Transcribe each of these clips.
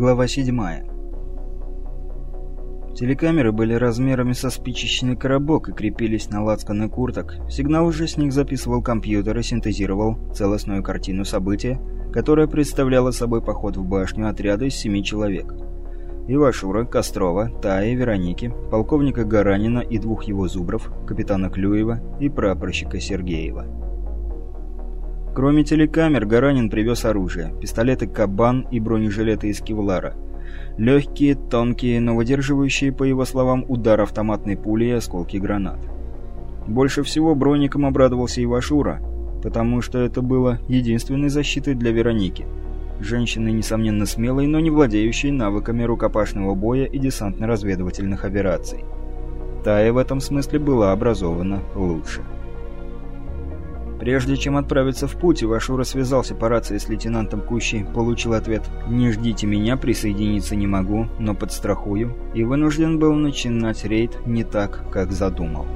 Глава 7. Телекамеры были размерами со спичечный коробок и крепились на лацканы курток. Сигнал уже с них записывал компьютер и синтезировал целостную картину события, которая представляла собой поход в башню отряда из семи человек. Ивашура, Кострова, Таи, Вероники, полковника Гаранина и двух его зубров, капитана Клюева и прапорщика Сергеева. Кроме телекамер, Гаранин привез оружие, пистолеты «Кабан» и бронежилеты из кевлара. Легкие, тонкие, но выдерживающие, по его словам, удар автоматной пули и осколки гранат. Больше всего броником обрадовался Ивашура, потому что это было единственной защитой для Вероники. Женщины, несомненно, смелой, но не владеющей навыками рукопашного боя и десантно-разведывательных операций. Тая в этом смысле была образована лучше. Прежде чем отправиться в путь, Ивашура связался по рации с лейтенантом Кущей, получил ответ «Не ждите меня, присоединиться не могу, но подстрахую» и вынужден был начинать рейд не так, как задумал.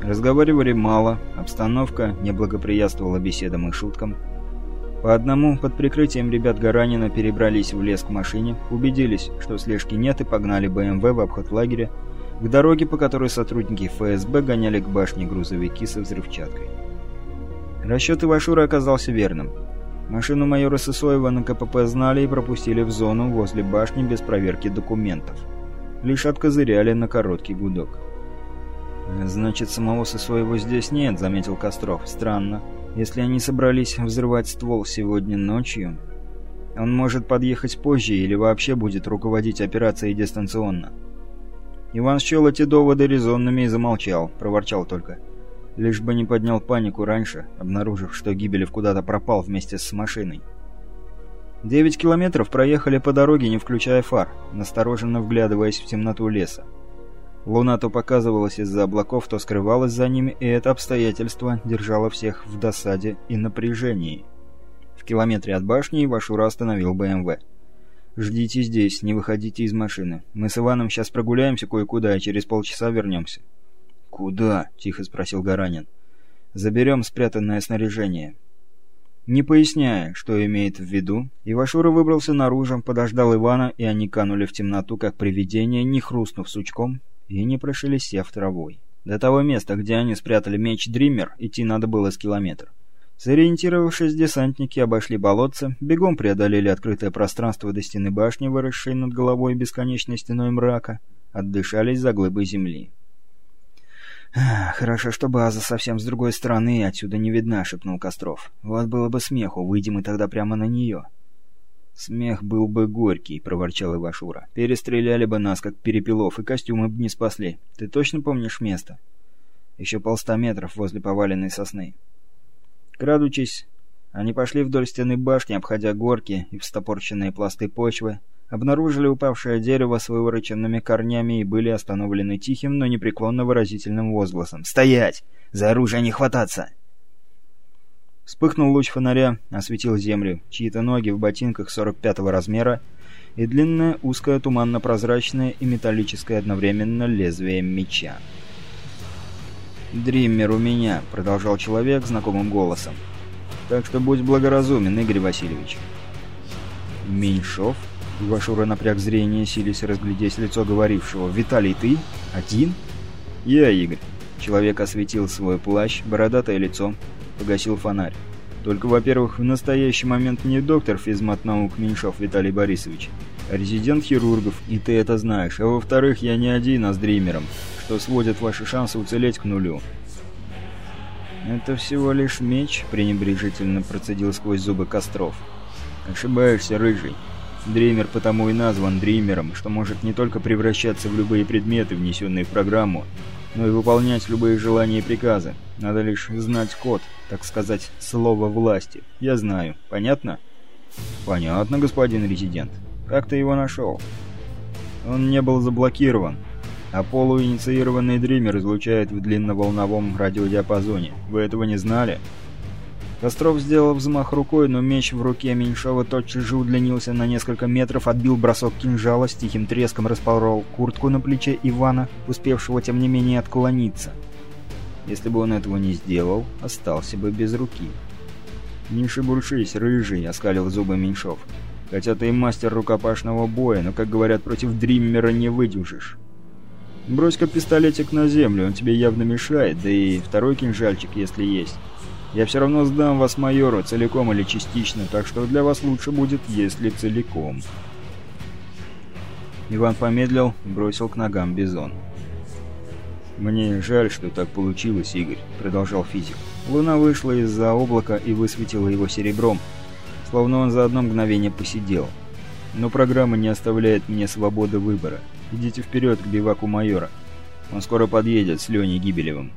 Разговаривали мало, обстановка не благоприятствовала беседам и шуткам. По одному под прикрытием ребят Гаранина перебрались в лес к машине, убедились, что слежки нет и погнали БМВ в обход лагеря, к дороге, по которой сотрудники ФСБ гоняли к башне грузовики со взрывчаткой. Расчет Ивашура оказался верным. Машину майора Сысоева на КПП знали и пропустили в зону возле башни без проверки документов. Лишь откозыряли на короткий гудок. «Значит, самого Сысоева здесь нет», — заметил Костров. «Странно. Если они собрались взрывать ствол сегодня ночью, он может подъехать позже или вообще будет руководить операцией дистанционно». Иван счел эти доводы резонными и замолчал, проворчал только. Лишь бы не поднял панику раньше, обнаружив, что Гибелев куда-то пропал вместе с машиной. Девять километров проехали по дороге, не включая фар, настороженно вглядываясь в темноту леса. Луна то показывалась из-за облаков, то скрывалась за ними, и это обстоятельство держало всех в досаде и напряжении. В километре от башни Ивашура остановил БМВ. «Ждите здесь, не выходите из машины. Мы с Иваном сейчас прогуляемся кое-куда, и через полчаса вернемся». «Куда?» — тихо спросил Гаранин. «Заберем спрятанное снаряжение». Не поясняя, что имеет в виду, Ивашура выбрался наружу, подождал Ивана, и они канули в темноту, как привидение, не хрустнув сучком и не прошелестев травой. До того места, где они спрятали меч Дриммер, идти надо было с километр. Сориентировавшись, десантники обошли болотце, бегом преодолели открытое пространство до стены башни, выросшей над головой бесконечной стеной мрака, отдышались за глыбой земли. «Хорошо, что база совсем с другой стороны и отсюда не видна», — шепнул Костров. «Вот было бы смеху, выйдем мы тогда прямо на нее». «Смех был бы горький», — проворчал Ивашура. «Перестреляли бы нас, как перепелов, и костюмы бы не спасли. Ты точно помнишь место?» «Еще полста метров возле поваленной сосны». Крадучись, они пошли вдоль стены башни, обходя горки и встопорченные пласты почвы, обнаружили упавшее дерево с вывороченными корнями и были остановлены тихим, но непреклонно выразительным возгласом. «Стоять! За оружие не хвататься!» Вспыхнул луч фонаря, осветил землю, чьи-то ноги в ботинках 45-го размера и длинное, узкое, туманно-прозрачное и металлическое одновременно лезвие меча. «Дриммер у меня», — продолжал человек знакомым голосом. «Так что будь благоразумен, Игорь Васильевич». «Меньшов?» Ивашура напряг зрение, силясь разглядеть лицо говорившего. «Виталий, ты? Один?» «Я, Игорь». Человек осветил свой плащ, бородатое лицо, погасил фонарь. «Только, во-первых, в настоящий момент не доктор физмат-наук Меньшов Виталий Борисович, а резидент хирургов, и ты это знаешь. А во-вторых, я не один, а с дримером, что сводит ваши шансы уцелеть к нулю». «Это всего лишь меч», — пренебрежительно процедил сквозь зубы Костров. «Ошибаешься, Рыжий. Дример потому и назван Дримером, что может не только превращаться в любые предметы, внесенные в программу, но и выполнять любые желания и приказы. Надо лишь знать код, так сказать, слово власти. Я знаю. Понятно? Понятно, господин резидент. Как ты его нашел? Он не был заблокирован, а полуинициированный Дример излучает в длинноволновом радиодиапазоне. Вы этого не знали? Костров сделал взмах рукой, но меч в руке Меньшова тотчас же удлинился на несколько метров, отбил бросок кинжала, с тихим треском распорол куртку на плече Ивана, успевшего тем не менее отклониться. Если бы он этого не сделал, остался бы без руки. «Не шебуршись, рыжий!» — оскалил зубы Меньшов. Хотя ты и мастер рукопашного боя, но, как говорят, против Дриммера не выдержишь. Брось-ка пистолетик на землю, он тебе явно мешает, да и второй кинжальчик, если есть. Я все равно сдам вас майору, целиком или частично, так что для вас лучше будет, если целиком». Иван помедлил, бросил к ногам бизон. «Мне жаль, что так получилось, Игорь», — продолжал физик. Луна вышла из-за облака и высветила его серебром, словно он за одно мгновение посидел. Но программа не оставляет мне свободы выбора. Идите вперед к биваку майора. Он скоро подъедет с Леней Гибелевым.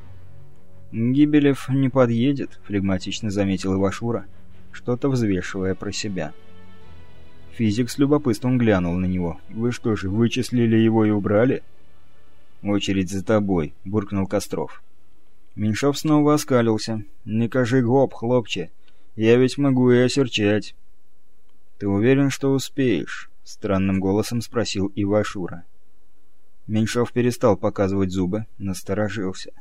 «Гибелев не подъедет», — флегматично заметил Ивашура, что-то взвешивая про себя. Физик с любопытством глянул на него. «Вы что же, вычислили его и убрали?» «Очередь за тобой», — буркнул Костров. Меньшов снова оскалился. «Не кажи гоп, хлопче. Я ведь могу и осерчать». «Ты уверен, что успеешь?» — странным голосом спросил Ивашура. Меньшов перестал показывать зубы, насторожился.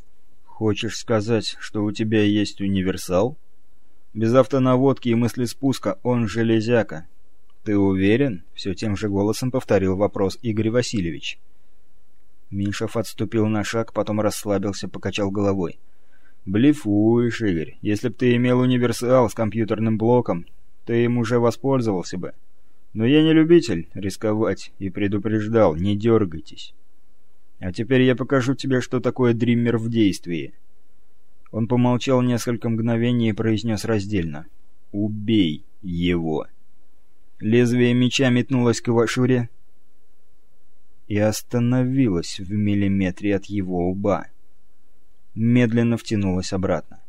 «Хочешь сказать, что у тебя есть универсал?» «Без автонаводки и мысли спуска он железяка». «Ты уверен?» — все тем же голосом повторил вопрос Игорь Васильевич. Меньшов отступил на шаг, потом расслабился, покачал головой. «Блефуешь, Игорь. Если б ты имел универсал с компьютерным блоком, ты им уже воспользовался бы. Но я не любитель рисковать и предупреждал, не дергайтесь. А теперь я покажу тебе, что такое дриммер в действии». Он помолчал несколько мгновений и произнес раздельно. «Убей его». Лезвие меча метнулось к Ивашуре, и остановилась в миллиметре от его лба. Медленно втянулась обратно.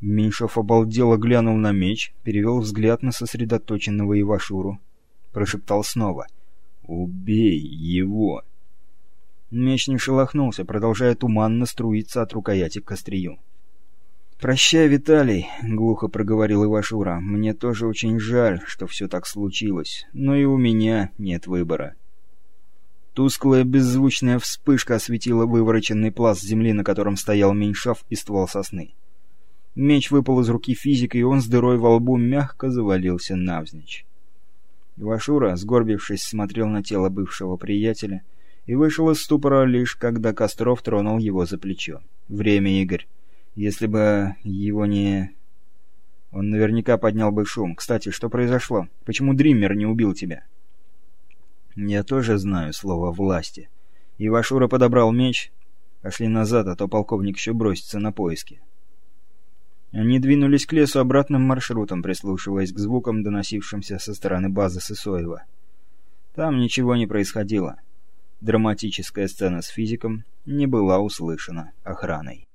Меньшов обалдело глянул на меч, перевел взгляд на сосредоточенного Ивашуру. Прошептал снова. «Убей его!» Меч не шелохнулся, продолжая туманно струиться от рукояти к острию. «Прощай, Виталий», — глухо проговорил Ивашура. «Мне тоже очень жаль, что все так случилось, но и у меня нет выбора». Тусклая беззвучная вспышка осветила вывороченный пласт земли, на котором стоял Меньшов и ствол сосны. Меч выпал из руки физика, и он с дырой во лбу мягко завалился навзничь. Ивашура, сгорбившись, смотрел на тело бывшего приятеля и вышел из ступора лишь, когда Костров тронул его за плечо. «Время, Игорь. Если бы его не...» Он наверняка поднял бы шум. «Кстати, что произошло? Почему Дриммер не убил тебя?» Я тоже знаю слово «власти». Ивашура подобрал меч. Пошли назад, а то полковник еще бросится на поиски. Они двинулись к лесу обратным маршрутом, прислушиваясь к звукам, доносившимся со стороны базы Сысоева. Там ничего не происходило. Драматическая сцена с физиком не была услышана охраной.